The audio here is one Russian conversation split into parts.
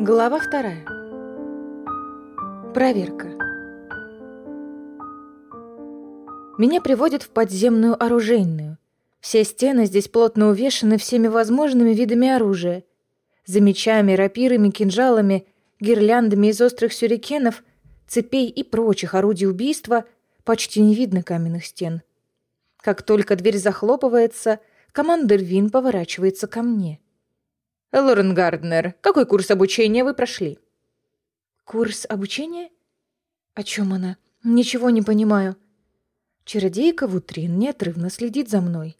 Глава вторая. Проверка. Меня приводят в подземную оружейную. Все стены здесь плотно увешаны всеми возможными видами оружия. За мечами, рапирами, кинжалами, гирляндами из острых сюрикенов, цепей и прочих орудий убийства почти не видно каменных стен. Как только дверь захлопывается, командир Вин поворачивается ко мне. «Лорен Гарднер, какой курс обучения вы прошли?» «Курс обучения? О чем она? Ничего не понимаю». Чародейка Вутрин неотрывно следит за мной.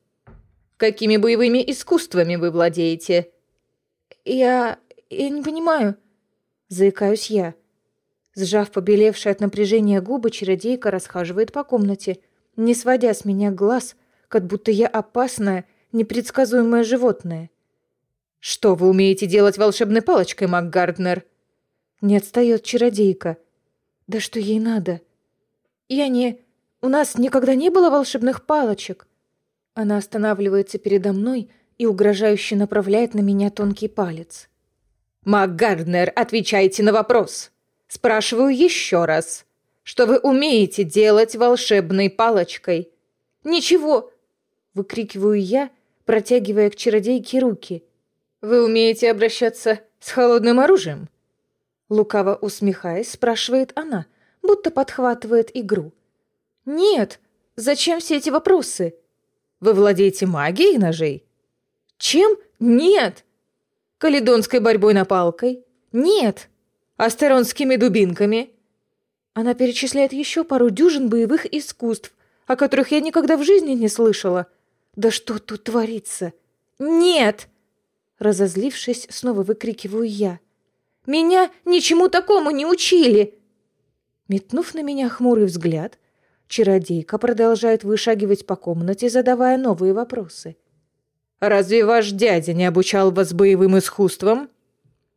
«Какими боевыми искусствами вы владеете?» «Я... я не понимаю», — заикаюсь я. Сжав побелевшие от напряжения губы, чародейка расхаживает по комнате, не сводя с меня глаз, как будто я опасное, непредсказуемое животное. «Что вы умеете делать волшебной палочкой, МакГарднер?» Не отстает чародейка. «Да что ей надо?» «Я не... У нас никогда не было волшебных палочек». Она останавливается передо мной и угрожающе направляет на меня тонкий палец. «МакГарднер, отвечайте на вопрос!» Спрашиваю еще раз. Что вы умеете делать волшебной палочкой? Ничего! Выкрикиваю я, протягивая к чародейке руки. Вы умеете обращаться с холодным оружием? Лукаво усмехаясь, спрашивает она, будто подхватывает игру. Нет! Зачем все эти вопросы? Вы владеете магией ножей? Чем? Нет! Каледонской борьбой на палкой? Нет! астеронскими дубинками». Она перечисляет еще пару дюжин боевых искусств, о которых я никогда в жизни не слышала. Да что тут творится? Нет! Разозлившись, снова выкрикиваю я. Меня ничему такому не учили! Метнув на меня хмурый взгляд, чародейка продолжает вышагивать по комнате, задавая новые вопросы. «Разве ваш дядя не обучал вас боевым искусствам?»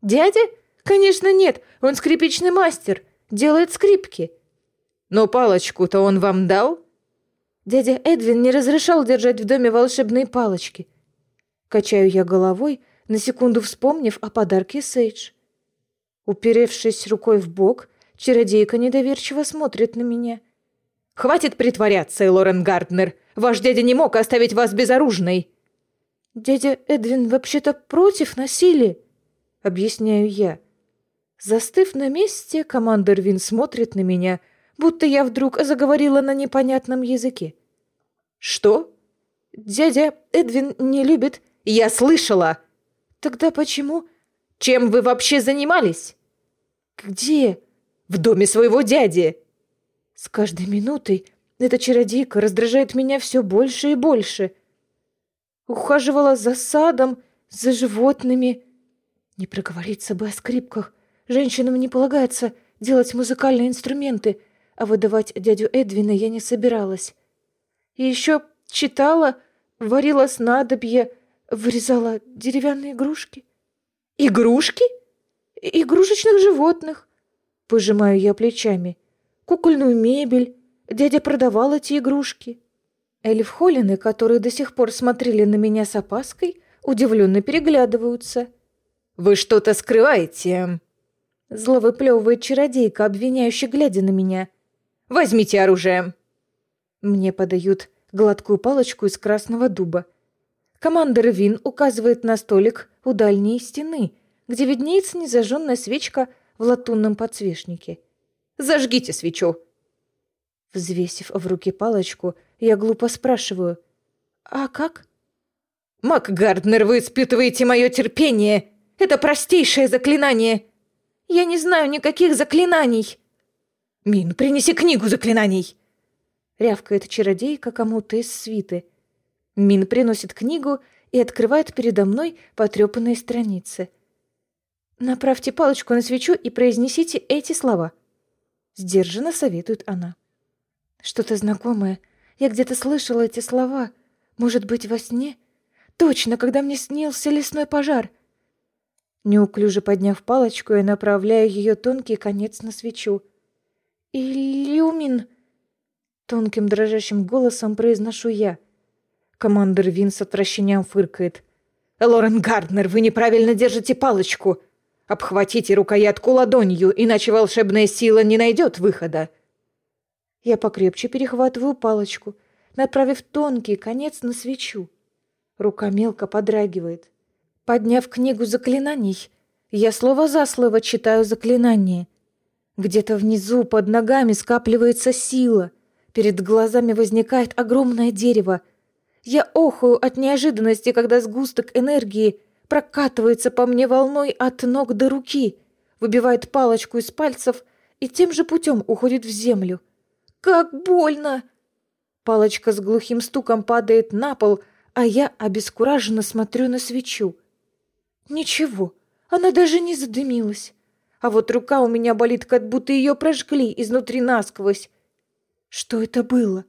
«Дядя? «Конечно нет, он скрипичный мастер, делает скрипки». «Но палочку-то он вам дал?» Дядя Эдвин не разрешал держать в доме волшебные палочки. Качаю я головой, на секунду вспомнив о подарке Сейдж. Уперевшись рукой в бок, чародейка недоверчиво смотрит на меня. «Хватит притворяться, Лорен Гарднер! Ваш дядя не мог оставить вас безоружной!» «Дядя Эдвин вообще-то против насилия», — объясняю я. Застыв на месте, командир Вин смотрит на меня, будто я вдруг заговорила на непонятном языке. «Что?» «Дядя Эдвин не любит». «Я слышала!» «Тогда почему?» «Чем вы вообще занимались?» «Где?» «В доме своего дяди!» С каждой минутой эта чародейка раздражает меня все больше и больше. Ухаживала за садом, за животными. Не проговориться бы о скрипках. Женщинам не полагается делать музыкальные инструменты, а выдавать дядю Эдвина я не собиралась. И еще читала, варила снадобье, вырезала деревянные игрушки. Игрушки? Игрушечных животных. Пожимаю я плечами. Кукольную мебель. Дядя продавал эти игрушки. Эльф Холлины, которые до сих пор смотрели на меня с опаской, удивленно переглядываются. «Вы что-то скрываете?» Зло выплевывает чародейка, обвиняющая, глядя на меня. «Возьмите оружие!» Мне подают гладкую палочку из красного дуба. Командор Вин указывает на столик у дальней стены, где виднеется незажженная свечка в латунном подсвечнике. «Зажгите свечу!» Взвесив в руки палочку, я глупо спрашиваю. «А как?» «Мак Гарднер, вы испытываете мое терпение! Это простейшее заклинание!» Я не знаю никаких заклинаний!» «Мин, принеси книгу заклинаний!» Рявкает чародейка кому-то из свиты. Мин приносит книгу и открывает передо мной потрепанные страницы. «Направьте палочку на свечу и произнесите эти слова», — сдержанно советует она. «Что-то знакомое. Я где-то слышала эти слова. Может быть, во сне? Точно, когда мне снился лесной пожар. Неуклюже подняв палочку, я направляю ее тонкий конец на свечу. «Иллюмин!» Тонким дрожащим голосом произношу я. Командир Вин с отвращением фыркает. «Лорен Гарднер, вы неправильно держите палочку! Обхватите рукоятку ладонью, иначе волшебная сила не найдет выхода. Я покрепче перехватываю палочку, направив тонкий конец на свечу. Рука мелко подрагивает. Подняв книгу заклинаний, я слово за слово читаю заклинание. Где-то внизу под ногами скапливается сила. Перед глазами возникает огромное дерево. Я охую от неожиданности, когда сгусток энергии — прокатывается по мне волной от ног до руки, выбивает палочку из пальцев и тем же путем уходит в землю. Как больно! Палочка с глухим стуком падает на пол, а я обескураженно смотрю на свечу. Ничего, она даже не задымилась. А вот рука у меня болит, как будто ее прожгли изнутри насквозь. Что это было?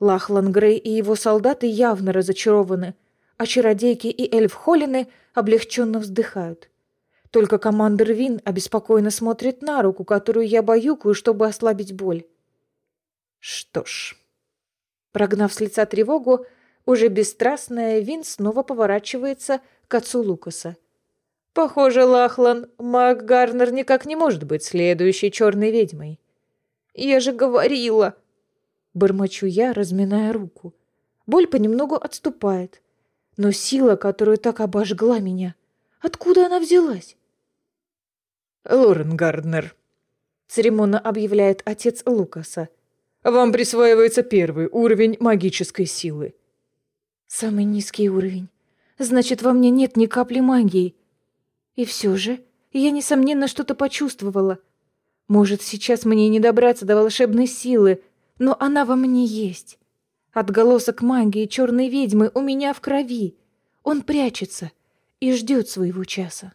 Лахлан Грей и его солдаты явно разочарованы а чародейки и эльф-холлины облегченно вздыхают. Только командир Вин обеспокоенно смотрит на руку, которую я баюкаю, чтобы ослабить боль. Что ж... Прогнав с лица тревогу, уже бесстрастная Вин снова поворачивается к отцу Лукаса. «Похоже, Лахлан, маг Гарнер никак не может быть следующей черной ведьмой». «Я же говорила!» Бормочу я, разминая руку. Боль понемногу отступает. Но сила, которая так обожгла меня, откуда она взялась? «Лорен Гарднер», — церемонно объявляет отец Лукаса. «Вам присваивается первый уровень магической силы». «Самый низкий уровень. Значит, во мне нет ни капли магии. И все же я, несомненно, что-то почувствовала. Может, сейчас мне не добраться до волшебной силы, но она во мне есть. Отголосок магии черной ведьмы у меня в крови. Он прячется и ждет своего часа.